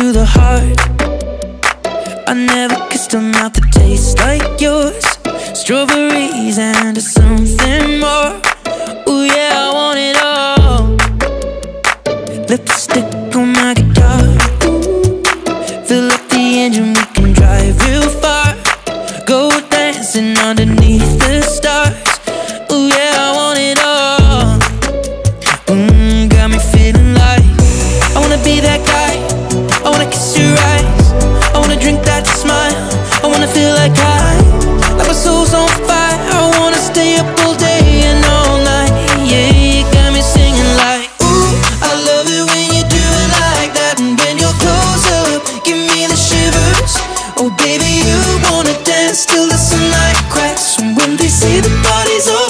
to the heart. I never kissed a mouth that tastes like yours. Strawberries and something more. Ooh yeah, I want it all. Lipstick on my guitar. Fill up the engine, we can drive real far. Go dancing underneath the. Like I, like my soul's on fire. I wanna stay up all day and all night. Yeah, you got me singing like, Ooh, I love it when you do it like that. And when you're close up, give me the shivers. Oh, baby, you wanna dance till the sunlight cracks. And when they say the party's over.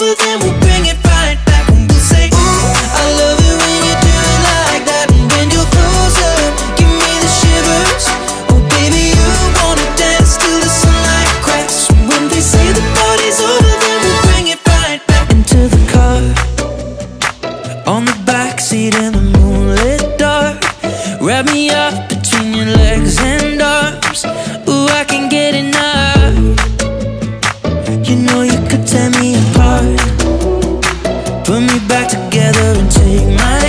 back together and take my